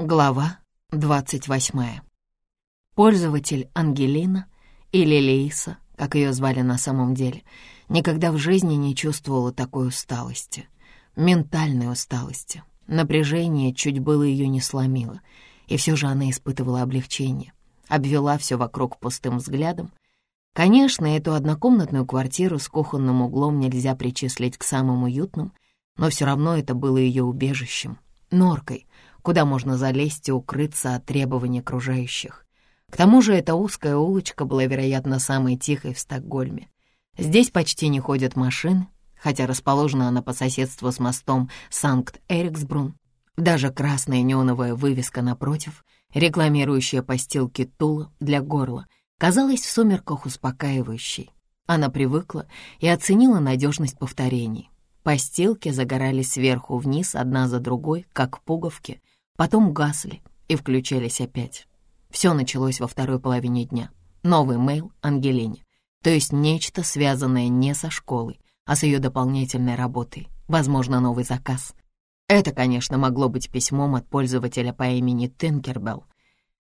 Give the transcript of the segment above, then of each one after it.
Глава 28. Пользователь Ангелина или Лейса, как ее звали на самом деле, никогда в жизни не чувствовала такой усталости. Ментальной усталости. Напряжение чуть было ее не сломило, и все же она испытывала облегчение. Обвела все вокруг пустым взглядом. Конечно, эту однокомнатную квартиру с кухонным углом нельзя причислить к самым уютным, но все равно это было ее убежищем, норкой, куда можно залезть и укрыться от требований окружающих. К тому же эта узкая улочка была, вероятно, самой тихой в Стокгольме. Здесь почти не ходят машины, хотя расположена она по соседству с мостом Санкт-Эриксбрун. Даже красная неоновая вывеска напротив, рекламирующая постилки Тула для горла, казалась в сумерках успокаивающей. Она привыкла и оценила надежность повторений. Постилки загорались сверху вниз, одна за другой, как пуговки, потом гасли и включались опять. Все началось во второй половине дня. Новый мейл Ангелине, то есть нечто, связанное не со школой, а с ее дополнительной работой, возможно, новый заказ. Это, конечно, могло быть письмом от пользователя по имени Тинкербелл,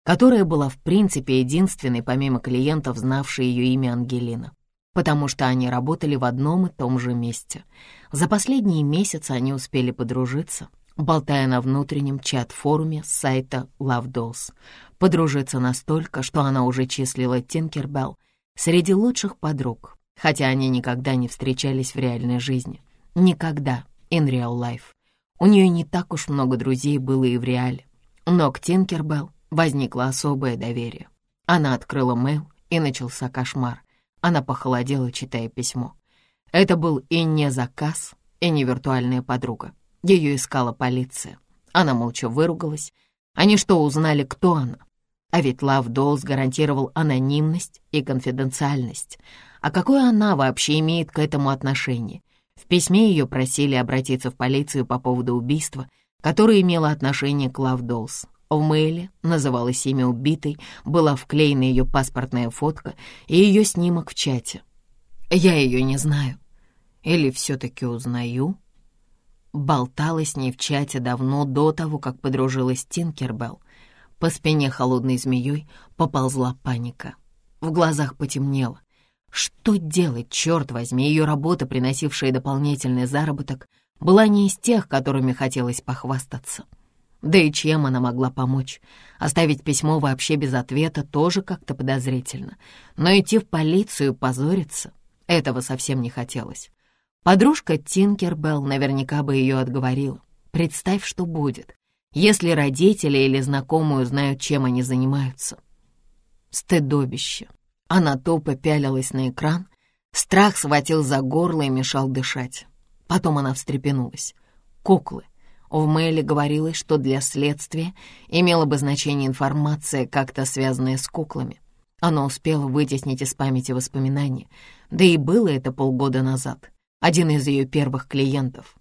которая была в принципе единственной, помимо клиентов, знавшей ее имя Ангелина, потому что они работали в одном и том же месте. За последние месяцы они успели подружиться — болтая на внутреннем чат-форуме сайта Love Dolls. Подружиться настолько, что она уже числила Тинкербелл среди лучших подруг, хотя они никогда не встречались в реальной жизни. Никогда, in real life. У нее не так уж много друзей было и в реале. Но к Тинкербелл возникло особое доверие. Она открыла мейл, и начался кошмар. Она похолодела, читая письмо. Это был и не заказ, и не виртуальная подруга. Ее искала полиция. Она молча выругалась. Они что, узнали, кто она? А ведь Лав Доллс гарантировал анонимность и конфиденциальность. А какое она вообще имеет к этому отношение? В письме ее просили обратиться в полицию по поводу убийства, которое имело отношение к Лав Доллс. В мейле называлось имя убитой, была вклеена ее паспортная фотка и ее снимок в чате. Я ее не знаю. Или все-таки узнаю? Болтала с ней в чате давно до того, как подружилась Тинкербелл. По спине холодной змеей поползла паника. В глазах потемнело. Что делать, черт возьми, ее работа, приносившая дополнительный заработок, была не из тех, которыми хотелось похвастаться. Да и чем она могла помочь? Оставить письмо вообще без ответа тоже как-то подозрительно. Но идти в полицию позориться — этого совсем не хотелось. Подружка Тинкербелл наверняка бы ее отговорила. Представь, что будет, если родители или знакомые узнают, чем они занимаются. Стыдобище. Она тупо пялилась на экран, страх схватил за горло и мешал дышать. Потом она встрепенулась. Куклы. В мейле говорилось, что для следствия имела бы значение информация, как-то связанная с куклами. Она успела вытеснить из памяти воспоминания, да и было это полгода назад один из ее первых клиентов.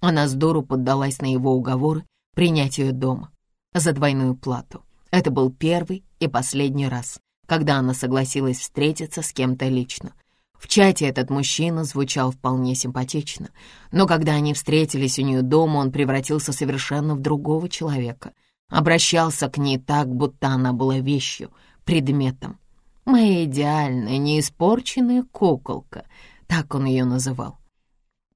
Она дуру поддалась на его уговоры принять ее дома за двойную плату. Это был первый и последний раз, когда она согласилась встретиться с кем-то лично. В чате этот мужчина звучал вполне симпатично, но когда они встретились у нее дома, он превратился совершенно в другого человека. Обращался к ней так, будто она была вещью, предметом. «Моя идеальная, неиспорченная куколка», так он ее называл.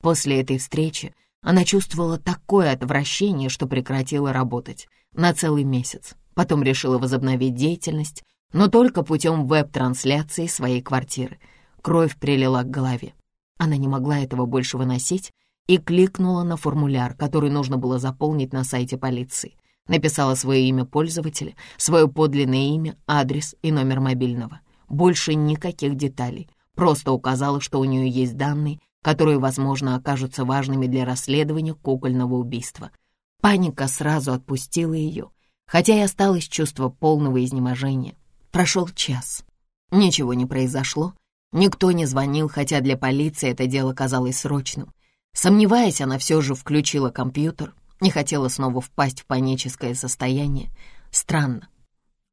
После этой встречи она чувствовала такое отвращение, что прекратила работать на целый месяц. Потом решила возобновить деятельность, но только путем веб-трансляции своей квартиры. Кровь прилила к голове. Она не могла этого больше выносить и кликнула на формуляр, который нужно было заполнить на сайте полиции. Написала свое имя пользователя, свое подлинное имя, адрес и номер мобильного. Больше никаких деталей. Просто указала, что у нее есть данные которые, возможно, окажутся важными для расследования кукольного убийства. Паника сразу отпустила ее, хотя и осталось чувство полного изнеможения. Прошел час. Ничего не произошло, никто не звонил, хотя для полиции это дело казалось срочным. Сомневаясь, она все же включила компьютер, не хотела снова впасть в паническое состояние. Странно.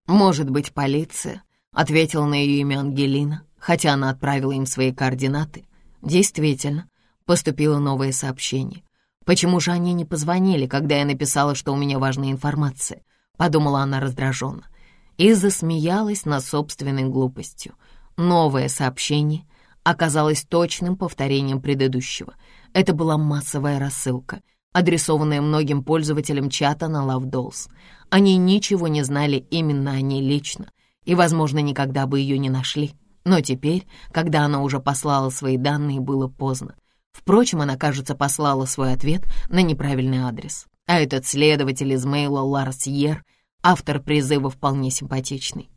«Может быть, полиция?» — ответила на ее имя Ангелина, хотя она отправила им свои координаты. Действительно, поступило новое сообщение. Почему же они не позвонили, когда я написала, что у меня важная информация? — подумала она раздраженно, и засмеялась над собственной глупостью. Новое сообщение оказалось точным повторением предыдущего. Это была массовая рассылка, адресованная многим пользователям чата на Love Dolls. Они ничего не знали именно о ней лично и, возможно, никогда бы ее не нашли. Но теперь, когда она уже послала свои данные, было поздно. Впрочем, она, кажется, послала свой ответ на неправильный адрес. А этот следователь из мейла Ларс Йер, автор призыва, вполне симпатичный.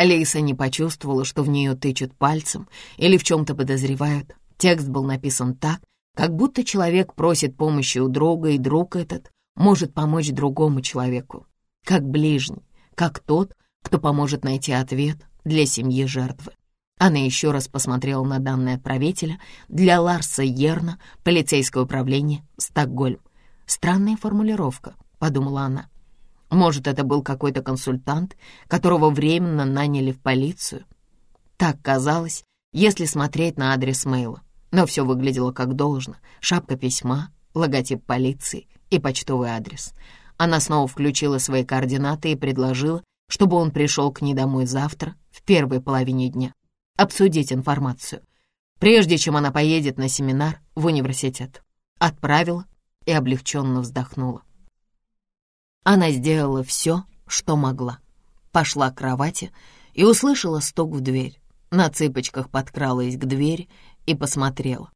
Лейса не почувствовала, что в нее тычут пальцем или в чем-то подозревают. Текст был написан так, как будто человек просит помощи у друга, и друг этот может помочь другому человеку, как ближний, как тот, кто поможет найти ответ для семьи жертвы. Она еще раз посмотрела на данные отправителя для Ларса Ерна, полицейское управление, Стокгольм. Странная формулировка, подумала она. Может, это был какой-то консультант, которого временно наняли в полицию? Так казалось, если смотреть на адрес мейла. Но все выглядело как должно. Шапка письма, логотип полиции и почтовый адрес. Она снова включила свои координаты и предложила, чтобы он пришел к ней домой завтра, в первой половине дня обсудить информацию, прежде чем она поедет на семинар в университет. Отправила и облегченно вздохнула. Она сделала все, что могла. Пошла к кровати и услышала стук в дверь. На цыпочках подкралась к двери и посмотрела.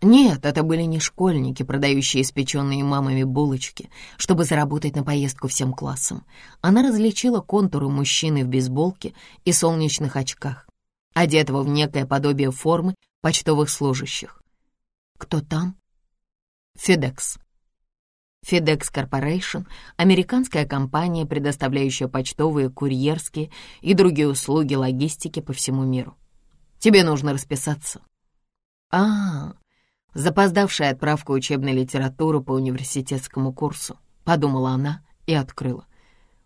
Нет, это были не школьники, продающие испеченные мамами булочки, чтобы заработать на поездку всем классам. Она различила контуры мужчины в бейсболке и солнечных очках одетого в некое подобие формы почтовых служащих. Кто там? FedEx. FedEx Corporation — американская компания, предоставляющая почтовые, курьерские и другие услуги логистики по всему миру. Тебе нужно расписаться. А, запоздавшая отправка учебной литературы по университетскому курсу, подумала она и открыла.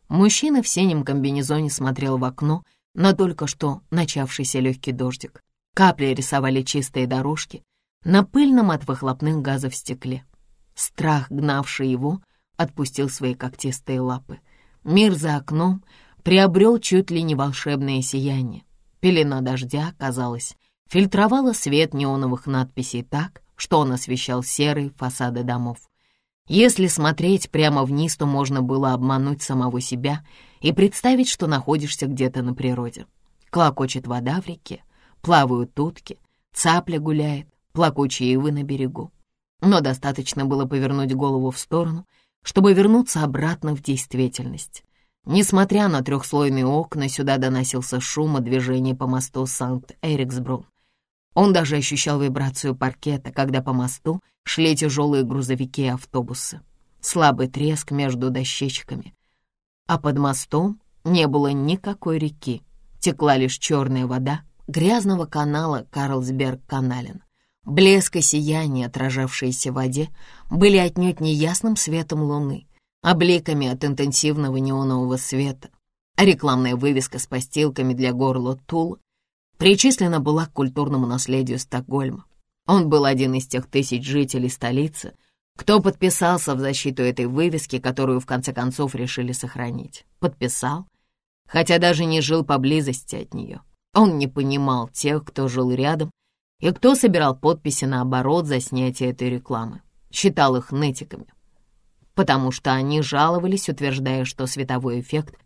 Мужчина в синем комбинезоне смотрел в окно, на только что начавшийся легкий дождик. Капли рисовали чистые дорожки на пыльном от выхлопных газов стекле. Страх, гнавший его, отпустил свои когтистые лапы. Мир за окном приобрел чуть ли не волшебное сияние. Пелена дождя, казалось, фильтровала свет неоновых надписей так, что он освещал серые фасады домов. Если смотреть прямо вниз, то можно было обмануть самого себя и представить, что находишься где-то на природе. Клокочет вода в реке, плавают утки, цапля гуляет, плакучие ивы на берегу. Но достаточно было повернуть голову в сторону, чтобы вернуться обратно в действительность. Несмотря на трехслойные окна, сюда доносился шум от движения по мосту Санкт-Эриксбрун. Он даже ощущал вибрацию паркета, когда по мосту шли тяжелые грузовики и автобусы. Слабый треск между дощечками. А под мостом не было никакой реки. Текла лишь черная вода грязного канала Карлсберг-Канален. Блеск и сияние, отражавшиеся в воде, были отнюдь не ясным светом луны, а бликами от интенсивного неонового света. Рекламная вывеска с постилками для горла Тула причислена была к культурному наследию Стокгольма. Он был один из тех тысяч жителей столицы, кто подписался в защиту этой вывески, которую в конце концов решили сохранить. Подписал, хотя даже не жил поблизости от нее. Он не понимал тех, кто жил рядом и кто собирал подписи наоборот за снятие этой рекламы. Считал их нытиками, потому что они жаловались, утверждая, что световой эффект,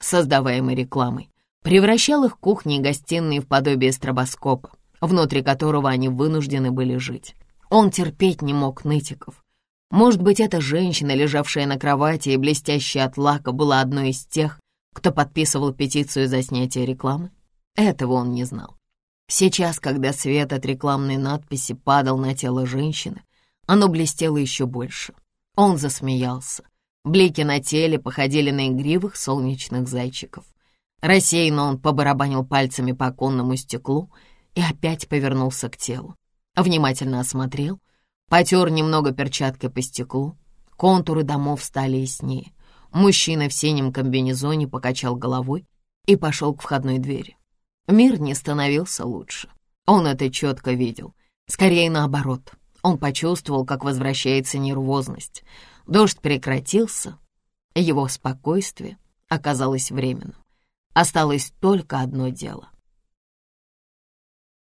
создаваемый рекламой, превращал их кухни и гостиные в подобие стробоскопа, внутри которого они вынуждены были жить. Он терпеть не мог нытиков. Может быть, эта женщина, лежавшая на кровати и блестящая от лака, была одной из тех, кто подписывал петицию за снятие рекламы? Этого он не знал. Сейчас, когда свет от рекламной надписи падал на тело женщины, оно блестело еще больше. Он засмеялся. Блики на теле походили на игривых солнечных зайчиков. Рассеянно он побарабанил пальцами по оконному стеклу и опять повернулся к телу. Внимательно осмотрел, потер немного перчаткой по стеклу. Контуры домов стали яснее. Мужчина в синем комбинезоне покачал головой и пошел к входной двери. Мир не становился лучше. Он это четко видел. Скорее наоборот. Он почувствовал, как возвращается нервозность. Дождь прекратился, Его спокойствие оказалось временным. Осталось только одно дело